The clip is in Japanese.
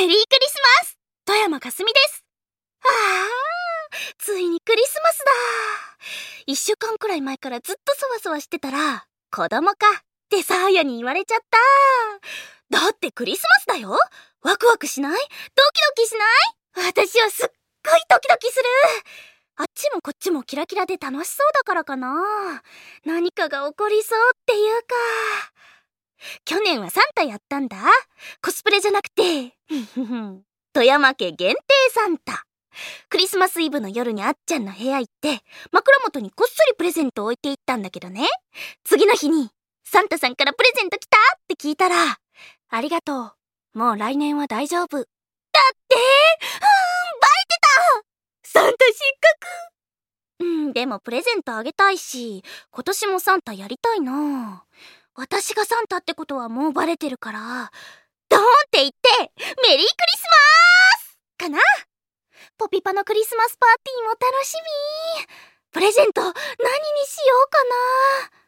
メリークリスマス富山かすみです。ああ、ついにクリスマスだ。一週間くらい前からずっとそわそわしてたら、子供かってサーヤに言われちゃった。だってクリスマスだよワクワクしない？ドキドキしない？私はすっごいドキドキするあっちもこっちもキラキラで楽しそうだからかな何かが起こりそうっていうか。去年はサンタやったんだ。コスプレじゃなくて、富山家限定サンタ。クリスマスイブの夜にあっちゃんの部屋行って、枕元にこっそりプレゼントを置いていったんだけどね。次の日に、サンタさんからプレゼント来たって聞いたら、ありがとう。もう来年は大丈夫。だって、うーん、バレてたサンタ失格うん、でもプレゼントあげたいし、今年もサンタやりたいな私がサンタってことはもうバレてるから、ドーンって言って、メリークリスマースかなポピパのクリスマスパーティーも楽しみ。プレゼント何にしようかな。